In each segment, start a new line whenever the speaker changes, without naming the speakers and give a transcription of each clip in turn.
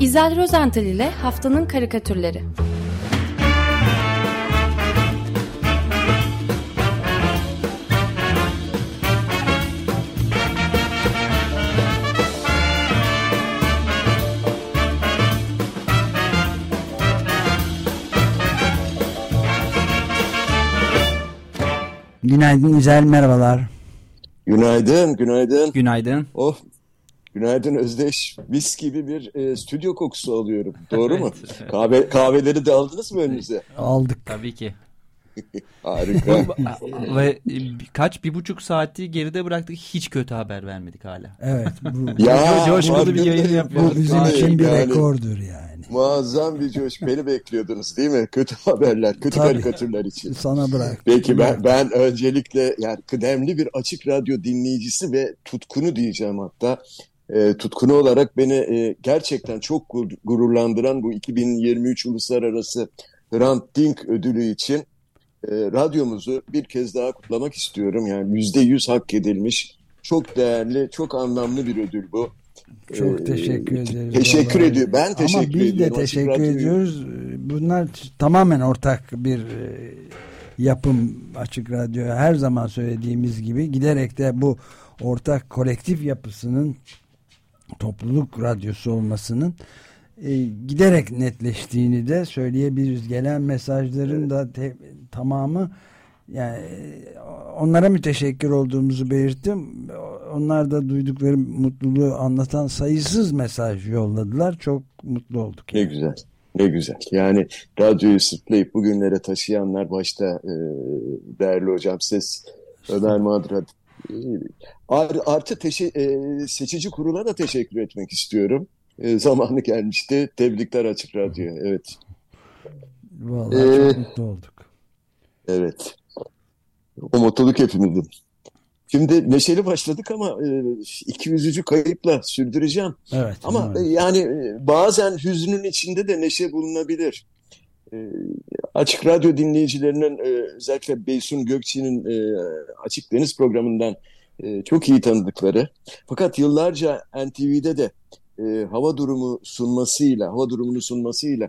İzel Rozental ile Haftanın Karikatürleri
Günaydın İzel merhabalar.
Günaydın, günaydın.
Günaydın.
Oh, günaydın Özdeş. Mis gibi bir e, stüdyo kokusu alıyorum. Doğru mu? Kahve kahveleri de aldınız mı önünüze?
Aldık.
Tabii ki.
Harika.
Ve kaç bir buçuk saati geride bıraktık hiç kötü haber vermedik hala.
Evet. Bu,
ya,
coşkulu bir yayın yapıyoruz.
bu bizim için bir yani, rekordur yani.
Muazzam bir coş. Beni bekliyordunuz değil mi? Kötü haberler, kötü Tabii. karikatürler için.
Sana bırak.
Peki ben, ben öncelikle yani kıdemli bir açık radyo dinleyicisi ve tutkunu diyeceğim hatta. E, tutkunu olarak beni e, gerçekten çok gururlandıran bu 2023 Uluslararası Hrant Dink ödülü için e, radyomuzu bir kez daha kutlamak istiyorum. Yani yüzde yüz hak edilmiş, çok değerli, çok anlamlı bir ödül bu.
Çok teşekkür ederiz.
Teşekkür ediyorum. Ben teşekkür
ediyorum. Ama biz
ediyorum.
de teşekkür ediyoruz. Bunlar tamamen ortak bir e, yapım Açık Radyo. Her zaman söylediğimiz gibi giderek de bu ortak kolektif yapısının topluluk radyosu olmasının e, giderek netleştiğini de söyleyebiliriz. Gelen mesajların da te, tamamı yani onlara müteşekkir olduğumuzu belirttim. Onlar da duydukları mutluluğu anlatan sayısız mesaj yolladılar. Çok mutlu olduk.
Yani. Ne güzel. Ne güzel. Yani radyoyu sırtlayıp bugünlere taşıyanlar başta e, değerli hocam ses Ömer Madra artı teşe, e, seçici kurula da teşekkür etmek istiyorum. E, zamanı gelmişti. Tebrikler Açık Radyo. Evet.
Vallahi ee, çok mutlu olduk.
Evet. O mutluluk hepimizin. Şimdi neşeli başladık ama e, iki yüzücü kayıpla sürdüreceğim.
Evet.
Ama evet. yani e, bazen hüznün içinde de neşe bulunabilir. E, açık Radyo dinleyicilerinin e, özellikle Beysun Gökçe'nin e, Açık Deniz programından e, çok iyi tanıdıkları. Fakat yıllarca NTV'de de hava durumu sunmasıyla, hava durumunu sunmasıyla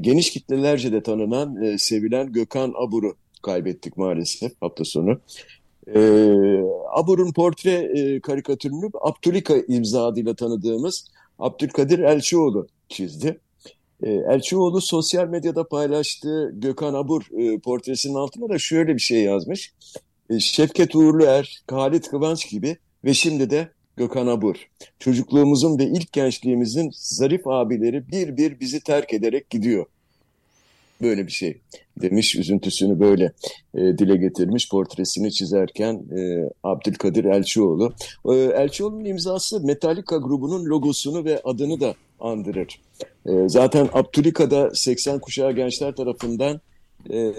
geniş kitlelerce de tanınan, sevilen Gökhan Abur'u kaybettik maalesef hafta sonu. E, Abur'un portre e, karikatürünü Abdülika imza adıyla tanıdığımız Abdülkadir Elçioğlu çizdi. E, Elçioğlu sosyal medyada paylaştığı Gökhan Abur e, portresinin altına da şöyle bir şey yazmış. E, Şevket Uğurluer, Halit Kıvanç gibi ve şimdi de Gökhan Abur. Çocukluğumuzun ve ilk gençliğimizin zarif abileri bir bir bizi terk ederek gidiyor böyle bir şey demiş. Üzüntüsünü böyle e, dile getirmiş portresini çizerken e, Abdülkadir Elçioğlu. E, Elçioğlu'nun imzası Metallica grubunun logosunu ve adını da andırır. E, zaten Abdülika'da 80 kuşağı gençler tarafından e,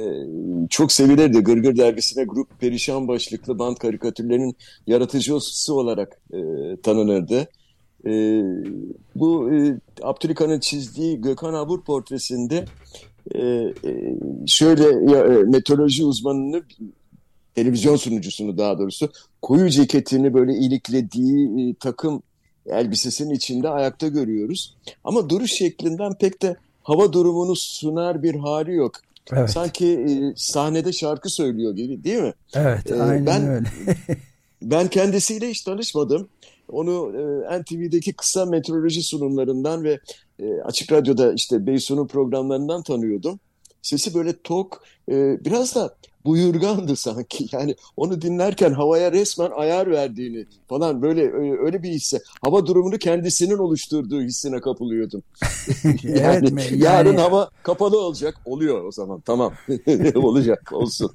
çok sevilirdi. Gırgır dergisine grup perişan başlıklı band karikatürlerinin yaratıcısı olarak e, tanınırdı. E, bu e, Abdülika'nın çizdiği Gökhan Abur portresinde e, şöyle ya, e, meteoroloji uzmanını televizyon sunucusunu daha doğrusu koyu ceketini böyle iliklediği e, takım elbisesinin içinde ayakta görüyoruz. Ama duruş şeklinden pek de hava durumunu sunar bir hali yok. Evet. Sanki e, sahnede şarkı söylüyor gibi değil mi?
Evet, e, aynen ben, öyle.
ben kendisiyle hiç tanışmadım. Onu e, NTV'deki kısa meteoroloji sunumlarından ve e, Açık Radyo'da işte Beysun'un programlarından tanıyordum. Sesi böyle tok, e, biraz da buyurgandı sanki. Yani onu dinlerken havaya resmen ayar verdiğini falan böyle öyle bir hisse. Hava durumunu kendisinin oluşturduğu hissine kapılıyordum. yani, evet mi? yani yarın hava kapalı olacak. Oluyor o zaman. Tamam. olacak. Olsun.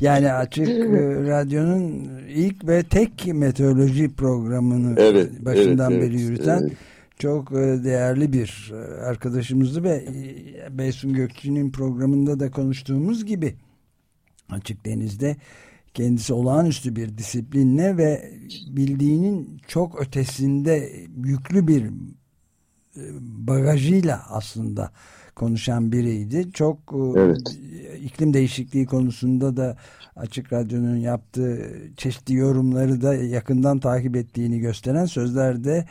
yani Açık e, Radyo'nun ilk ve tek meteoroloji programını evet, başından evet, beri yürüten evet çok e, değerli bir e, arkadaşımızdı ve Beysun Gökçe'nin programında da konuştuğumuz gibi açık denizde kendisi olağanüstü bir disiplinle ve bildiğinin çok ötesinde yüklü bir e, bagajıyla aslında konuşan biriydi. Çok e, evet. iklim değişikliği konusunda da Açık Radyo'nun yaptığı çeşitli yorumları da yakından takip ettiğini gösteren sözlerde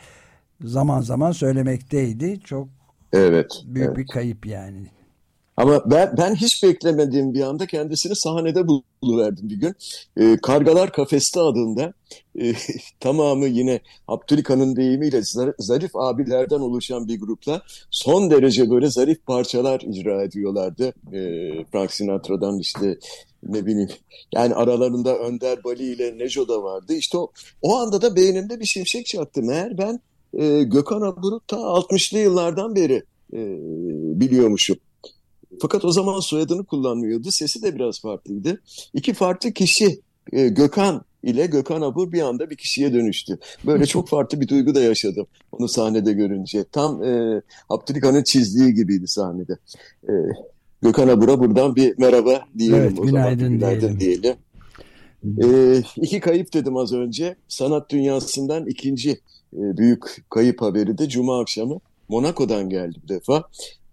zaman zaman söylemekteydi. Çok
evet,
büyük
evet.
bir kayıp yani.
Ama ben, ben hiç beklemediğim bir anda kendisini sahnede buluverdim bir gün. E, Kargalar Kafeste adında e, tamamı yine Abdülkan'ın deyimiyle zarif abilerden oluşan bir grupla son derece böyle zarif parçalar icra ediyorlardı. E, Frank Sinatra'dan işte ne bileyim yani aralarında Önder Bali ile Nejo da vardı. İşte o, o anda da beynimde bir şimşek çaktı. Meğer ben e, Gökhan Abur'u ta 60'lı yıllardan beri e, biliyormuşum. Fakat o zaman soyadını kullanmıyordu. Sesi de biraz farklıydı. İki farklı kişi e, Gökhan ile Gökhan Abur bir anda bir kişiye dönüştü. Böyle çok farklı bir duygu da yaşadım onu sahnede görünce. Tam e, Abdülkan'ın çizdiği gibiydi sahnede. E, Gökhan Abur'a buradan bir merhaba diyelim
evet,
o
günaydın
zaman. Günaydın diyelim. diyelim. E, iki kayıp dedim az önce. Sanat dünyasından ikinci e, büyük kayıp haberi de Cuma akşamı Monaco'dan geldi bu defa.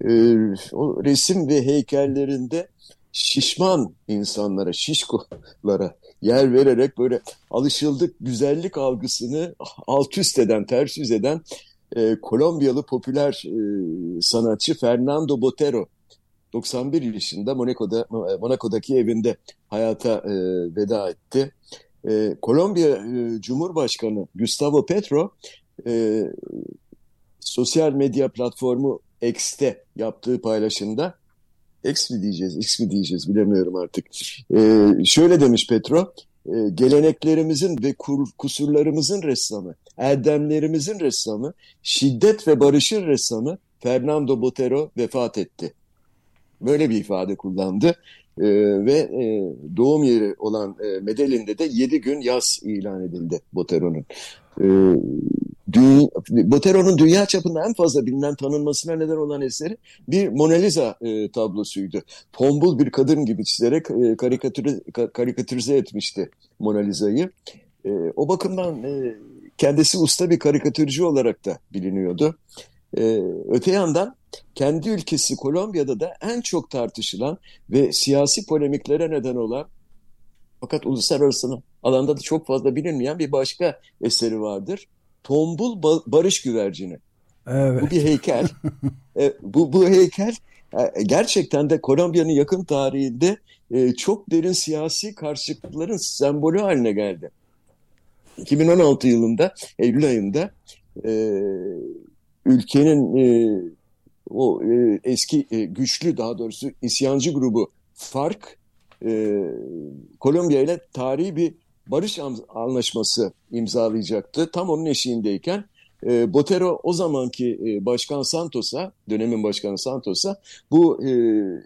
Ee, o resim ve heykellerinde şişman insanlara, şişkolara yer vererek böyle alışıldık güzellik algısını alt üst eden, ters yüz eden e, Kolombiyalı popüler e, sanatçı Fernando Botero 91 yaşında Monaco'da Monaco'daki evinde hayata e, veda etti. E, Kolombiya e, Cumhurbaşkanı Gustavo Petro e, sosyal medya platformu X'te yaptığı paylaşımda X mi diyeceğiz, X mi diyeceğiz bilemiyorum artık. Ee, şöyle demiş Petro, e, geleneklerimizin ve kur, kusurlarımızın ressamı, erdemlerimizin ressamı, şiddet ve barışın ressamı Fernando Botero vefat etti. Böyle bir ifade kullandı ee, ve e, doğum yeri olan e, Medellin'de de 7 gün yaz ilan edildi Botero'nun. Ee, Botero'nun dünya çapında en fazla bilinen tanınmasına neden olan eseri bir Mona Lisa e, tablosuydu. Tombul bir kadın gibi çizerek e, karikatüre, karikatürize etmişti Mona Lisa'yı. E, o bakımdan e, kendisi usta bir karikatürcü olarak da biliniyordu. E, öte yandan kendi ülkesi Kolombiya'da da en çok tartışılan ve siyasi polemiklere neden olan fakat uluslararası alanda da çok fazla bilinmeyen bir başka eseri vardır. Tombul Barış Güvercini.
Evet.
Bu bir heykel. e, bu, bu heykel e, gerçekten de Kolombiya'nın yakın tarihinde e, çok derin siyasi karşılıkların sembolü haline geldi. 2016 yılında, Eylül ayında e, ülkenin e, o e, eski e, güçlü daha doğrusu isyancı grubu FARC e, Kolombiya ile tarihi bir barış anlaşması imzalayacaktı. Tam onun eşiğindeyken e, Botero o zamanki e, Başkan Santos'a, dönemin Başkanı Santos'a bu e,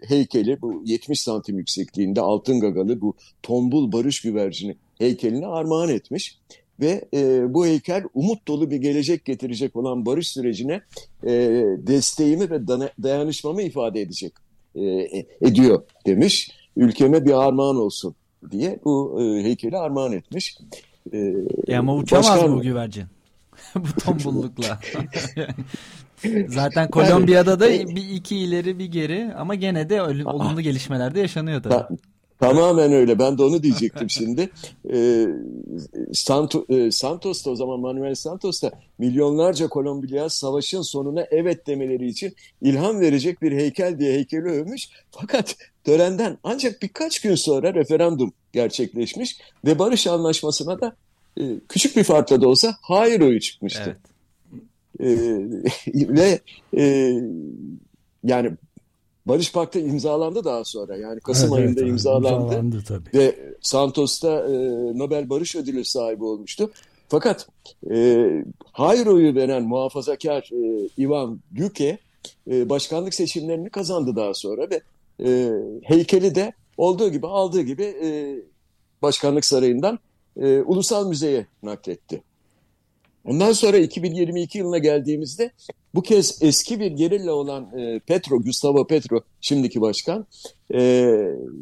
heykeli, bu 70 santim yüksekliğinde altın gagalı bu tombul barış güvercini heykelini armağan etmiş. Ve e, bu heykel umut dolu bir gelecek getirecek olan barış sürecine e, desteğimi ve dayanışmamı ifade edecek, e, ediyor demiş. Ülkeme bir armağan olsun diye bu e, heykeli armağan etmiş.
E, e ama uçamaz başkan... bu güvercin. bu tombullukla. Zaten Kolombiya'da da bir iki ileri bir geri ama gene de olumlu gelişmeler de yaşanıyor tabii.
Tamamen öyle. Ben de onu diyecektim şimdi. Ee, Santo, e, Santos da o zaman Manuel Santos da milyonlarca Kolombiya savaşın sonuna evet demeleri için ilham verecek bir heykel diye heykeli övmüş. Fakat törenden ancak birkaç gün sonra referandum gerçekleşmiş ve barış anlaşmasına da e, küçük bir farkla da olsa hayır oyu çıkmıştı. Evet. E, ve e, yani Barış Paktı imzalandı daha sonra. Yani Kasım evet, ayında evet, imzalandı. imzalandı tabii. Ve Santos da e, Nobel Barış Ödülü sahibi olmuştu. Fakat e, hayır oyu veren muhafazakar e, Ivan Duque e, başkanlık seçimlerini kazandı daha sonra ve e, heykeli de olduğu gibi aldığı gibi e, başkanlık sarayından e, ulusal müzeye nakletti. Ondan sonra 2022 yılına geldiğimizde bu kez eski bir gerilla olan e, Petro, Gustavo Petro, şimdiki başkan e,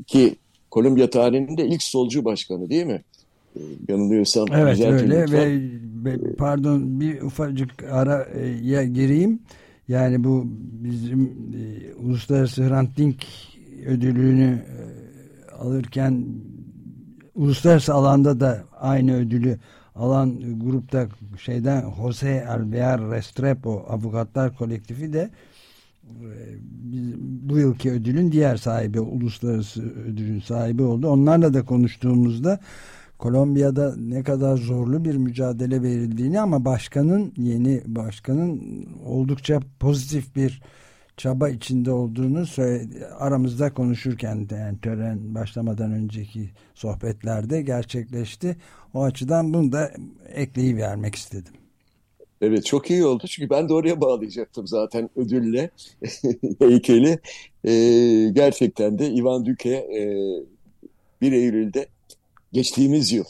ki Kolombiya tarihinde ilk solcu başkanı değil mi? E, yanılıyorsam.
Evet öyle ve, ve pardon bir ufacık araya gireyim. Yani bu bizim e, Uluslararası Hrant Dink ödülünü e, alırken uluslararası alanda da aynı ödülü alan grupta şeyden Jose Alvear Restrepo Avukatlar Kolektifi de e, bu yılki ödülün diğer sahibi uluslararası ödülün sahibi oldu. Onlarla da konuştuğumuzda Kolombiya'da ne kadar zorlu bir mücadele verildiğini ama başkanın yeni başkanın oldukça pozitif bir çaba içinde olduğunu söyledi. aramızda konuşurken de yani tören başlamadan önceki sohbetlerde gerçekleşti. O açıdan bunu da ekleyivermek istedim.
Evet çok iyi oldu çünkü ben de oraya bağlayacaktım zaten ödülle heykeli. Ee, gerçekten de Ivan Duque e, 1 Eylül'de geçtiğimiz yıl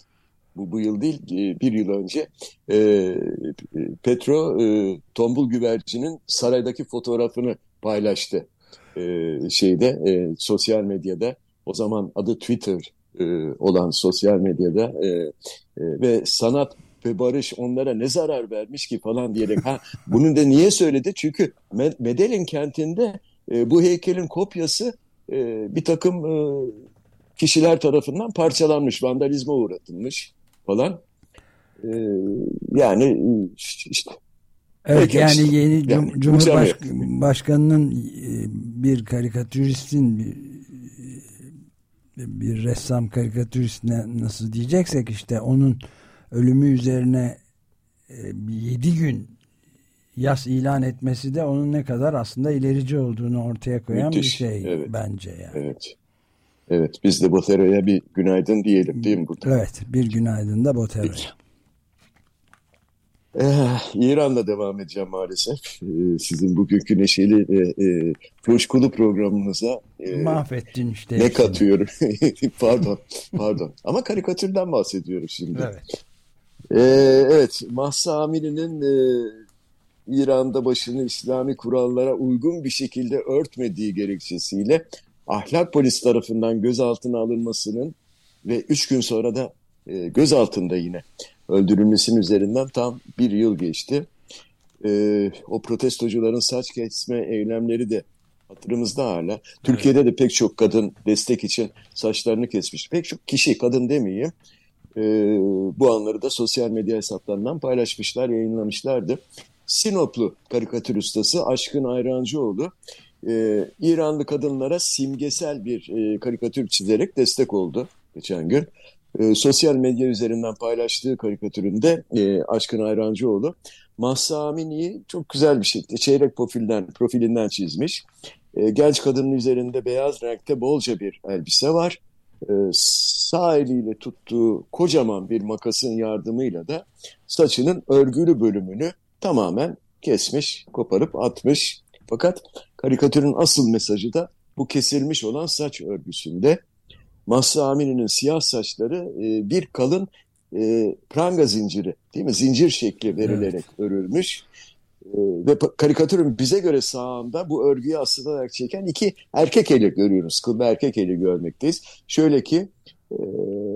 bu, bu yıl değil e, bir yıl önce e, Petro e, tombul güvercinin saraydaki fotoğrafını paylaştı e, şeyde e, sosyal medyada. O zaman adı Twitter e, olan sosyal medyada e, e, ve sanat ve barış onlara ne zarar vermiş ki falan diyerek. Ha bunu da niye söyledi? Çünkü Medellin kentinde e, bu heykelin kopyası e, bir takım e, kişiler tarafından parçalanmış vandalizme uğratılmış falan. E, yani işte
Evet yani işte. yeni yani, Cumhurbaşkanının e, bir karikatüristin bir, bir ressam karikatüristine nasıl diyeceksek işte onun ölümü üzerine e, yedi gün yas ilan etmesi de onun ne kadar aslında ilerici olduğunu ortaya koyan Müthiş. bir şey evet. bence yani.
Evet. Evet biz de Botero'ya bir günaydın diyelim değil mi burada?
Evet bir günaydın da Botero'ya.
Ee, İran'la devam edeceğim maalesef. Ee, sizin bugünkü neşeli ve e, coşkulu programınıza
e, mahvettin işte.
Ne katıyorum? pardon, pardon. Ama karikatürden bahsediyorum şimdi. Evet. Ee, evet, Mahsa Amini'nin e, İran'da başını İslami kurallara uygun bir şekilde örtmediği gerekçesiyle ahlak polis tarafından gözaltına alınmasının ve üç gün sonra da e, gözaltında yine öldürülmesinin üzerinden tam bir yıl geçti. E, o protestocuların saç kesme eylemleri de hatırımızda hala. Evet. Türkiye'de de pek çok kadın destek için saçlarını kesmiş. Pek çok kişi, kadın demeyeyim, e, bu anları da sosyal medya hesaplarından paylaşmışlar, yayınlamışlardı. Sinoplu karikatür ustası Aşkın Ayrancıoğlu e, İranlı kadınlara simgesel bir e, karikatür çizerek destek oldu geçen gün. E, sosyal medya üzerinden paylaştığı karikatüründe e, Aşkın Ayrancıoğlu Mahsa Amini'yi çok güzel bir şekilde çeyrek profilden, profilinden çizmiş. E, genç kadının üzerinde beyaz renkte bolca bir elbise var. E, sağ eliyle tuttuğu kocaman bir makasın yardımıyla da saçının örgülü bölümünü tamamen kesmiş, koparıp atmış. Fakat karikatürün asıl mesajı da bu kesilmiş olan saç örgüsünde. Mahsa Amini'nin siyah saçları e, bir kalın e, pranga zinciri değil mi? Zincir şekli verilerek evet. örülmüş. E, ve karikatürün bize göre sağında bu örgüyü asılarak çeken iki erkek eli görüyoruz. Kıl ve erkek eli görmekteyiz. Şöyle ki e,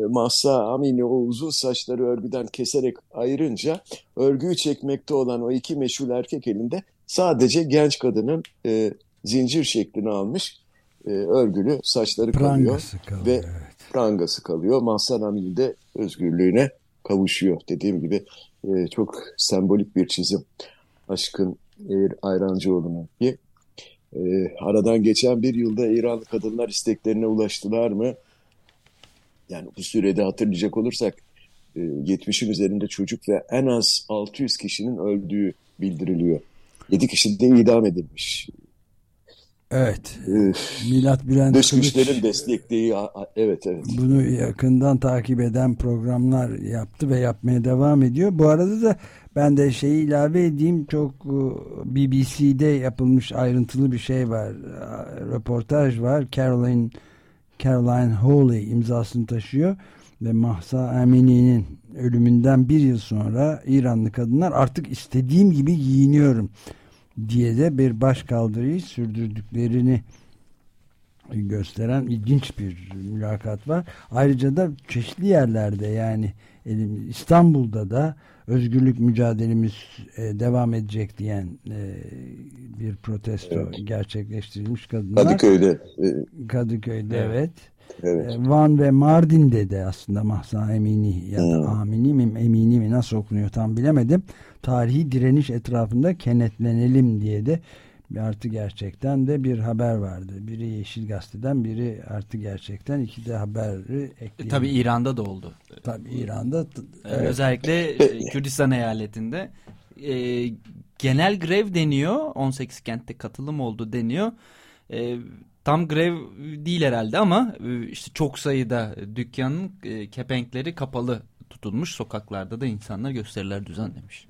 Mahsa Amini o uzun saçları örgüden keserek ayırınca örgüyü çekmekte olan o iki meşhur erkek elinde sadece genç kadının e, zincir şeklini almış e, örgülü saçları
prangası kalıyor,
kalıyor ve evet. prangası kalıyor. Mahsan Amini de özgürlüğüne kavuşuyor. Dediğim gibi e, çok sembolik bir çizim. Aşkın Eğir Ayrancıoğlu'nun ki e, aradan geçen bir yılda İranlı kadınlar isteklerine ulaştılar mı? Yani bu sürede hatırlayacak olursak e, 70'in üzerinde çocuk ve en az 600 kişinin öldüğü bildiriliyor. 7 kişi de idam edilmiş.
Evet. Milat Bülent
Dış güçlerin desteklediği evet evet.
Bunu yakından takip eden programlar yaptı ve yapmaya devam ediyor. Bu arada da ben de şeyi ilave edeyim çok e, BBC'de yapılmış ayrıntılı bir şey var. Röportaj var. Caroline Caroline Hawley imzasını taşıyor ve Mahsa Amini'nin ölümünden bir yıl sonra İranlı kadınlar artık istediğim gibi giyiniyorum diye de bir baş kaldırıyı sürdürdüklerini gösteren ilginç bir mülakat var. Ayrıca da çeşitli yerlerde yani İstanbul'da da özgürlük mücadelemiz e, devam edecek diyen e, bir protesto evet. gerçekleştirilmiş kadınlar.
Kadıköy'de.
Kadıköy'de evet. evet.
Evet.
E, Van ve Mardin'de de aslında Mahsa Emini ya da hmm. Amini mi Emini mi nasıl okunuyor tam bilemedim. Tarihi direniş etrafında kenetlenelim diye de artı gerçekten de bir haber vardı. Biri Yeşil Gazete'den biri artı gerçekten iki de haberi ekleyelim.
Tabii İran'da da oldu.
Tabii İran'da.
Evet. Özellikle e, Kürdistan eyaletinde e, genel grev deniyor. 18 kentte katılım oldu deniyor. E, tam grev değil herhalde ama e, işte çok sayıda dükkanın e, kepenkleri kapalı tutulmuş. Sokaklarda da insanlar gösteriler düzenlemiş.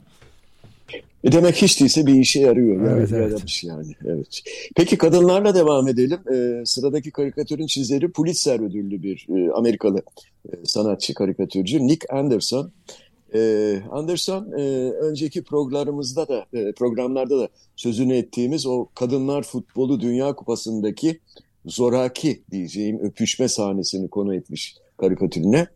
E demek hiç değilse bir işe yarıyor. Yani evet, evet. Yani. Evet. Peki kadınlarla devam edelim. Ee, sıradaki karikatürün çizeri Pulitzer ödüllü bir e, Amerikalı e, sanatçı, karikatürcü Nick Anderson. Ee, Anderson e, önceki programımızda da e, programlarda da sözünü ettiğimiz o kadınlar futbolu Dünya Kupası'ndaki zoraki diyeceğim öpüşme sahnesini konu etmiş karikatürüne.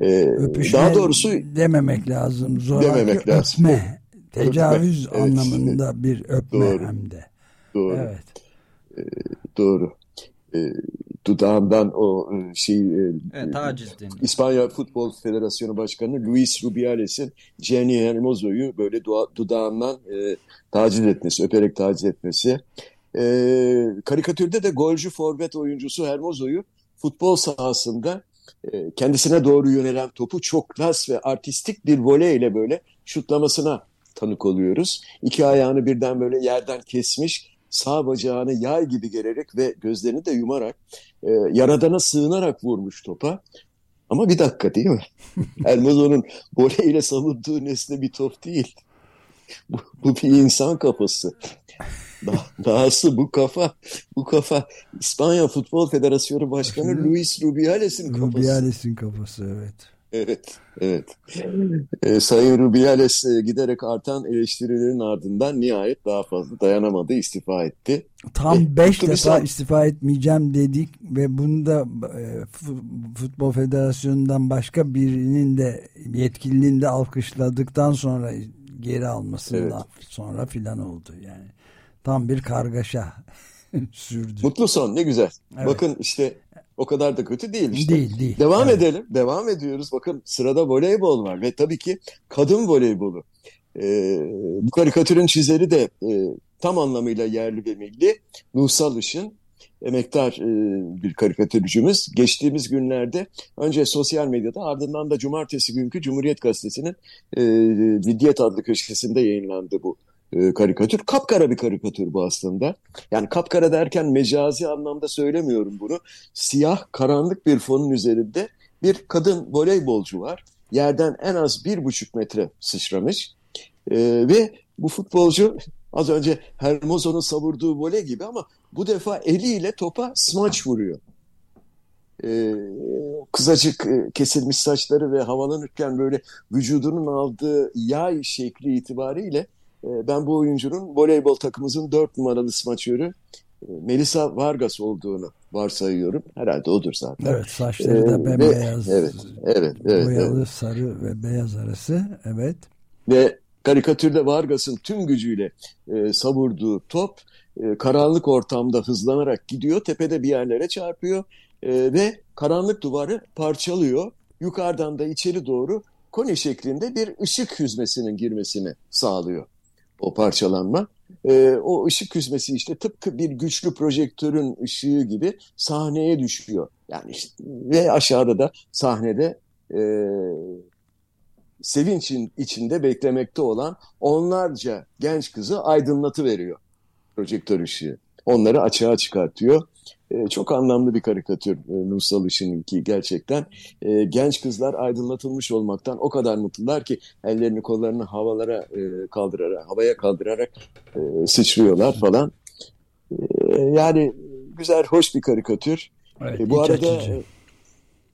Ee, öpüşme daha doğrusu dememek lazım. Zoraki dememek lazım. öpme. Tecavüz evet, anlamında evet. bir öpme doğru, hem de.
Doğru. Evet. Ee, doğru. Dudağından o e, şey e,
evet, taciz
İspanya Futbol Federasyonu Başkanı Luis Rubiales'in Jenny Hermoso'yu böyle dudağından e, taciz etmesi, öperek taciz etmesi. E, karikatürde de golcü forvet oyuncusu Hermoso'yu futbol sahasında e, kendisine doğru yönelen topu çok klas ve artistik bir voleyle böyle şutlamasına tanık oluyoruz. İki ayağını birden böyle yerden kesmiş, sağ bacağını yay gibi gererek ve gözlerini de yumarak e, yaradana sığınarak vurmuş topa. Ama bir dakika değil mi? Elmazo'nun voleyle savunduğu nesne bir top değil. Bu, bu bir insan kafası. Daha, dahası bu kafa, bu kafa İspanya Futbol Federasyonu Başkanı Luis Rubiales'in kafası.
Rubiales'in kafası evet.
Evet, evet. e, Sayın Rubiales e, giderek artan eleştirilerin ardından nihayet daha fazla dayanamadı, istifa etti.
Tam 5 e, defa istifa etmeyeceğim dedik ve bunu da e, Futbol Federasyonu'ndan başka birinin de yetkilinin de alkışladıktan sonra geri almasından evet. sonra filan oldu yani. Tam bir kargaşa sürdü.
Mutlu son ne güzel. Evet. Bakın işte o kadar da kötü değil işte.
Değil değil.
Devam evet. edelim. Devam ediyoruz. Bakın sırada voleybol var ve tabii ki kadın voleybolu. Ee, bu karikatürün çizeri de e, tam anlamıyla yerli ve milli. Nursal Işın emektar e, bir karikatürcümüz. Geçtiğimiz günlerde önce sosyal medyada ardından da cumartesi günkü Cumhuriyet Gazetesi'nin e, Vidyet adlı köşesinde yayınlandı bu e, karikatür. Kapkara bir karikatür bu aslında. Yani kapkara derken mecazi anlamda söylemiyorum bunu. Siyah, karanlık bir fonun üzerinde bir kadın voleybolcu var. Yerden en az bir buçuk metre sıçramış. E, ve bu futbolcu az önce Hermoso'nun savurduğu voley gibi ama bu defa eliyle topa smaç vuruyor. Ee, kızacık e, kesilmiş saçları ve havalanırken böyle vücudunun aldığı yay şekli itibariyle ben bu oyuncunun voleybol takımımızın dört numaralı smaçörü e, Melisa Vargas olduğunu varsayıyorum. Herhalde odur zaten.
Evet saçları da ee, bembeyaz.
evet, evet, evet.
Boyalı,
evet.
sarı ve beyaz arası. Evet.
Ve karikatürde Vargas'ın tüm gücüyle e, savurduğu top e, karanlık ortamda hızlanarak gidiyor. Tepede bir yerlere çarpıyor e, ve karanlık duvarı parçalıyor. Yukarıdan da içeri doğru koni şeklinde bir ışık hüzmesinin girmesini sağlıyor o parçalanma. E, o ışık küsmesi işte tıpkı bir güçlü projektörün ışığı gibi sahneye düşüyor. Yani işte, ve aşağıda da sahnede e, sevinçin içinde beklemekte olan onlarca genç kızı aydınlatı veriyor projektör ışığı. Onları açığa çıkartıyor. E, çok anlamlı bir karikatür e, Nursal Işık'ınki gerçekten. E, genç kızlar aydınlatılmış olmaktan o kadar mutlular ki ellerini kollarını havalara e, kaldırarak, havaya kaldırarak e, sıçrıyorlar falan. E, yani güzel, hoş bir karikatür.
Evet, e, bu arada açıcı.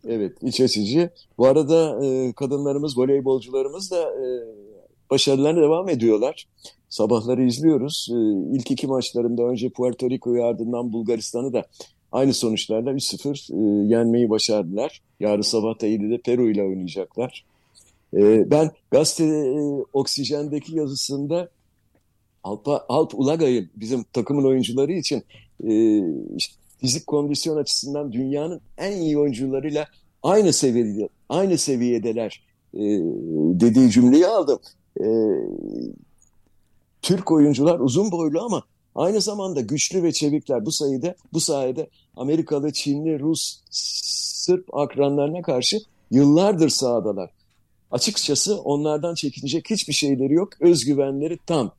Evet, iç açıcı. Bu arada e, kadınlarımız, voleybolcularımız da e, başarılarına devam ediyorlar. Sabahları izliyoruz. E, ilk iki maçlarında önce Puerto Rico'yu ardından Bulgaristan'ı da aynı sonuçlarla 3-0 e, yenmeyi başardılar. Yarın sabah da 7'de Peru ile oynayacaklar. E, ben gazete e, Oksijen'deki yazısında Alp, Alp Ulagay'ı bizim takımın oyuncuları için e, işte fizik kondisyon açısından dünyanın en iyi oyuncularıyla aynı seviyede aynı seviyedeler e, dediği cümleyi aldım. E, Türk oyuncular uzun boylu ama aynı zamanda güçlü ve çevikler. Bu sayede bu sayede Amerikalı, Çinli, Rus, Sırp akranlarına karşı yıllardır sahadalar. Açıkçası onlardan çekinecek hiçbir şeyleri yok. Özgüvenleri tam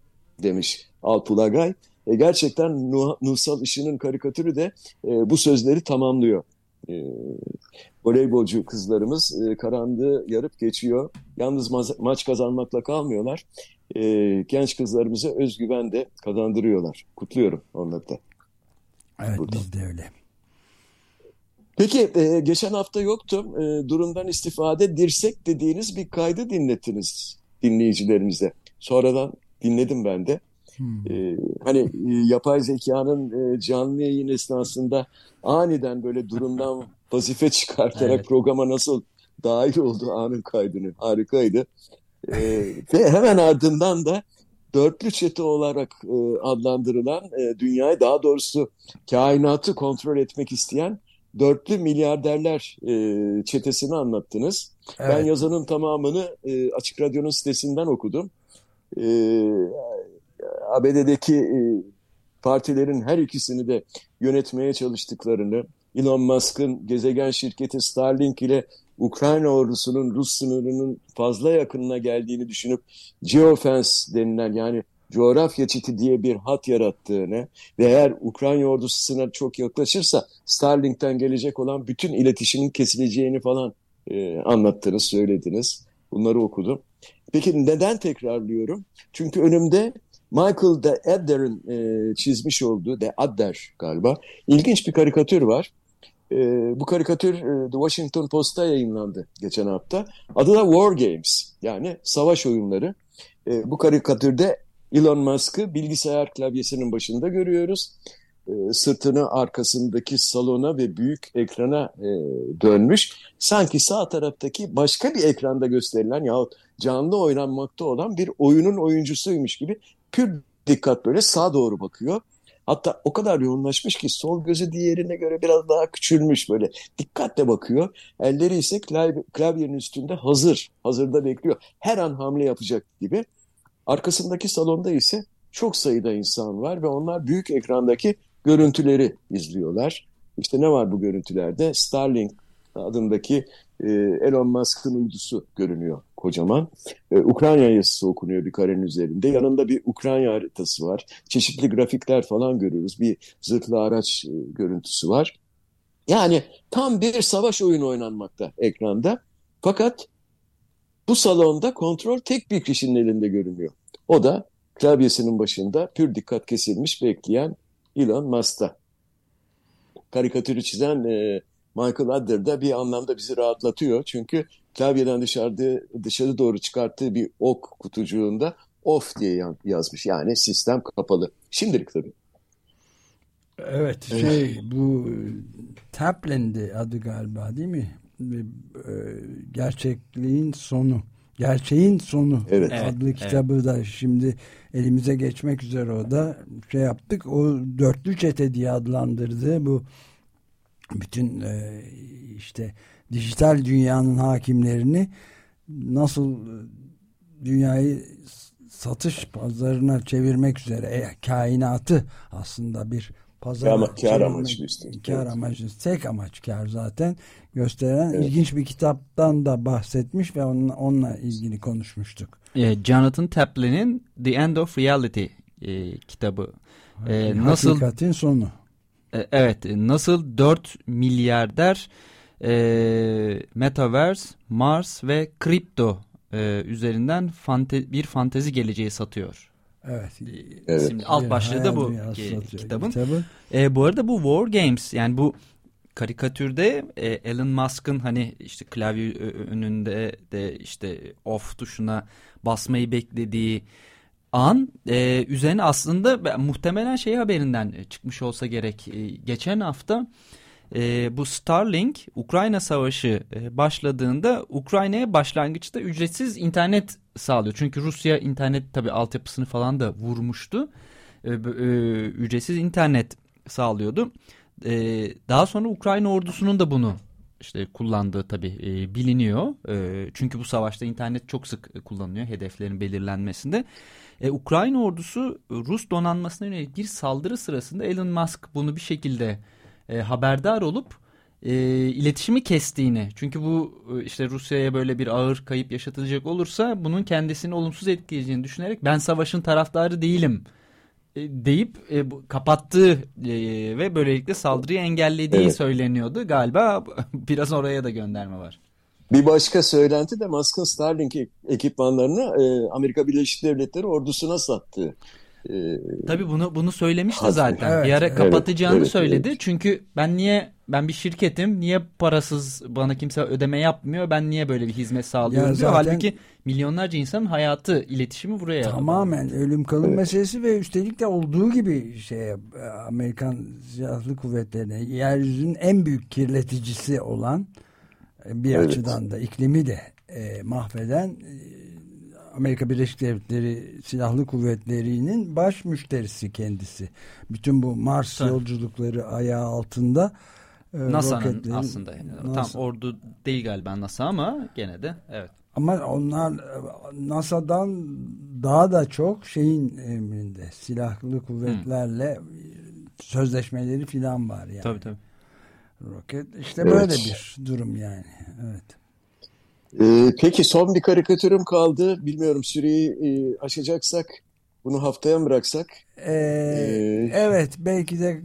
demiş Alpulagay. E, gerçekten Nuh Nuhsal Işık'ın karikatürü de e, bu sözleri tamamlıyor. E, voleybolcu kızlarımız e, karanlığı yarıp geçiyor. Yalnız ma maç kazanmakla kalmıyorlar. E, genç kızlarımıza özgüven de kazandırıyorlar. Kutluyorum onları da.
Evet Buradan. biz de öyle.
Peki e, geçen hafta yoktum. E, durumdan istifade dirsek dediğiniz bir kaydı dinlettiniz dinleyicilerimize. Sonradan dinledim ben de. Hmm. E, hani e, yapay zekanın e, canlı yayın esnasında aniden böyle durumdan vazife çıkartarak evet. programa nasıl dahil oldu anın kaydını. Harikaydı. E, ve hemen ardından da dörtlü çete olarak e, adlandırılan e, dünyayı daha doğrusu kainatı kontrol etmek isteyen dörtlü milyarderler e, çetesini anlattınız. Evet. Ben yazanın tamamını e, Açık Radyo'nun sitesinden okudum. E, ABD'deki e, partilerin her ikisini de yönetmeye çalıştıklarını, Elon Musk'ın gezegen şirketi Starlink ile Ukrayna ordusunun Rus sınırının fazla yakınına geldiğini düşünüp geofence denilen yani coğrafya çiti diye bir hat yarattığını ve eğer Ukrayna ordusu sınır çok yaklaşırsa Starlink'ten gelecek olan bütün iletişimin kesileceğini falan e, anlattınız, söylediniz. Bunları okudum. Peki neden tekrarlıyorum? Çünkü önümde Michael de Adder'ın e, çizmiş olduğu, de Adder galiba, ilginç bir karikatür var. E, bu karikatür e, The Washington Post'ta yayınlandı geçen hafta. Adı da War Games, yani savaş oyunları. E, bu karikatürde Elon Musk'ı bilgisayar klavyesinin başında görüyoruz. E, sırtını arkasındaki salona ve büyük ekrana e, dönmüş. Sanki sağ taraftaki başka bir ekranda gösterilen yahut canlı oynanmakta olan bir oyunun oyuncusuymuş gibi pür dikkat böyle sağa doğru bakıyor. Hatta o kadar yoğunlaşmış ki sol gözü diğerine göre biraz daha küçülmüş böyle. Dikkatle bakıyor. Elleri ise klavyenin üstünde hazır. Hazırda bekliyor. Her an hamle yapacak gibi. Arkasındaki salonda ise çok sayıda insan var ve onlar büyük ekrandaki görüntüleri izliyorlar. İşte ne var bu görüntülerde? Starlink adındaki e, Elon Musk'ın uydusu görünüyor kocaman. E, Ukrayna yazısı okunuyor bir karenin üzerinde. Yanında bir Ukrayna haritası var. Çeşitli grafikler falan görüyoruz. Bir zırhlı araç e, görüntüsü var. Yani tam bir savaş oyunu oynanmakta ekranda. Fakat bu salonda kontrol tek bir kişinin elinde görünüyor. O da klavyesinin başında pür dikkat kesilmiş bekleyen Elon Musk'ta. Karikatürü çizen e, Michael Adler da bir anlamda bizi rahatlatıyor. Çünkü klavyeden dışarıda, dışarı doğru çıkarttığı bir ok kutucuğunda off diye yazmış. Yani sistem kapalı. Şimdilik tabii.
Evet şey bu Taplin'di adı galiba değil mi? E, gerçekliğin sonu. Gerçeğin sonu evet. adlı evet, kitabı evet. da şimdi elimize geçmek üzere o da şey yaptık. O dörtlü çete diye adlandırdı bu bütün e, işte dijital dünyanın hakimlerini nasıl dünyayı satış pazarına çevirmek üzere e, kainatı aslında bir pazar
Ama kar amaçlı işte.
Kar evet. amaçlı. Tek amaç kar zaten gösteren evet. ilginç bir kitaptan da bahsetmiş ve onunla, onunla ilgili konuşmuştuk.
E, Jonathan Taplin'in The End of Reality e, kitabı. E, nasıl
Hakikatin sonu.
E, evet, nasıl 4 milyarder e, Metaverse, Mars ve kripto e, üzerinden fante bir fantezi geleceği satıyor.
Evet.
evet. Şimdi alt başlığı da bu kitabın. kitabın. E, bu arada bu War Games yani bu karikatürde e, Elon Musk'ın hani işte klavye önünde de işte off tuşuna basmayı beklediği an e, üzerine aslında muhtemelen şey haberinden çıkmış olsa gerek. E, geçen hafta e, bu Starlink Ukrayna Savaşı e, başladığında Ukrayna'ya başlangıçta ücretsiz internet sağlıyor. Çünkü Rusya internet tabi altyapısını falan da vurmuştu. E, e, ücretsiz internet sağlıyordu. E, daha sonra Ukrayna ordusunun da bunu işte kullandığı tabii e, biliniyor. E, çünkü bu savaşta internet çok sık kullanılıyor hedeflerin belirlenmesinde. E, Ukrayna ordusu Rus donanmasına yönelik bir saldırı sırasında Elon Musk bunu bir şekilde e, haberdar olup e, iletişimi kestiğini. Çünkü bu e, işte Rusya'ya böyle bir ağır kayıp yaşatılacak olursa bunun kendisini olumsuz etkileyeceğini düşünerek ben savaşın taraftarı değilim e, deyip e, kapattığı e, ve böylelikle saldırıyı engellediği evet. söyleniyordu. Galiba biraz oraya da gönderme var.
Bir başka söylenti de Musk'ın Starlink ekipmanlarını e, Amerika Birleşik Devletleri ordusuna sattı.
Ee, Tabii bunu bunu söylemişti zaten. Evet, bir ara kapatacağını evet, söyledi. Evet. Çünkü ben niye ben bir şirketim niye parasız bana kimse ödeme yapmıyor ben niye böyle bir hizmet sağlıyorum ya diyor. Zaten, Halbuki milyonlarca insanın hayatı iletişimi buraya.
Tamamen ölüm kalım evet. meselesi ve üstelik de olduğu gibi şey Amerikan Silahlı Kuvvetleri'ne yeryüzünün en büyük kirleticisi olan bir evet. açıdan da iklimi de e, mahveden e, Amerika Birleşik Devletleri Silahlı Kuvvetleri'nin baş müşterisi kendisi. Bütün bu Mars Tabii. yolculukları ayağı altında
e, NASA'nın aslında yani. NASA. tam ordu değil galiba NASA ama gene de evet.
Ama onlar NASA'dan daha da çok şeyin emrinde silahlı kuvvetlerle hmm. sözleşmeleri filan var yani.
Tabii tabii.
Roket işte evet. böyle bir durum yani. Evet.
Ee, peki son bir karikatürüm kaldı. Bilmiyorum süreyi e, aşacaksak bunu haftaya mı bıraksak?
Ee, ee, evet belki de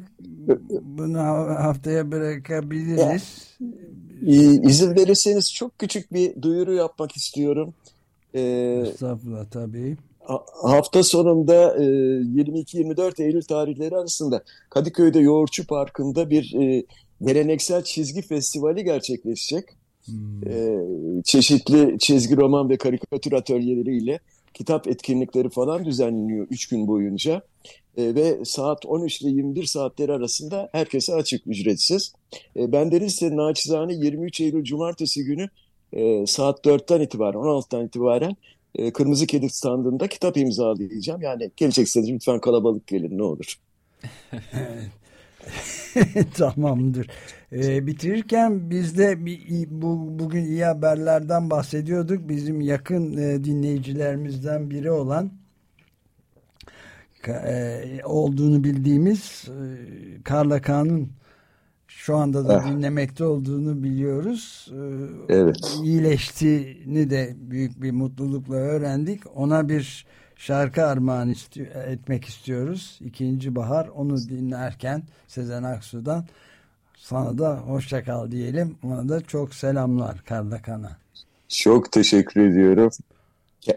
bunu haftaya bırakabiliriz.
Ya, izin verirseniz çok küçük bir duyuru yapmak istiyorum.
Ee, Estağfurullah tabii.
Hafta sonunda e, 22-24 Eylül tarihleri arasında Kadıköy'de Yoğurtçu Parkı'nda bir e, geleneksel çizgi festivali gerçekleşecek. Hmm. E, çeşitli çizgi roman ve karikatür atölyeleriyle kitap etkinlikleri falan düzenleniyor 3 gün boyunca. E, ve saat 13 ile 21 saatleri arasında herkese açık ücretsiz. E, ben de ise naçizane 23 Eylül Cumartesi günü e, saat 4'ten itibaren 16'dan itibaren e, Kırmızı Kedi standında kitap imzalayacağım. Yani gelecekseniz lütfen kalabalık gelin ne olur.
Tamamdır. Ee, bitirirken biz de bir, bu, bugün iyi haberlerden bahsediyorduk. Bizim yakın e, dinleyicilerimizden biri olan e, olduğunu bildiğimiz e, Karla Kağan'ın şu anda da ah. dinlemekte olduğunu biliyoruz.
Ee, evet.
İyileştiğini de büyük bir mutlulukla öğrendik. Ona bir şarkı armağan istiyor, etmek istiyoruz. İkinci bahar onu dinlerken Sezen Aksu'dan sana da hoşça kal diyelim. Ona da çok selamlar Kardakan'a.
Çok teşekkür ediyorum.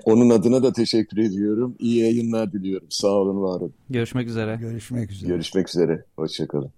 Onun adına da teşekkür ediyorum. İyi yayınlar diliyorum. Sağ olun, var olun.
Görüşmek üzere.
Görüşmek üzere.
Görüşmek üzere. Hoşçakalın.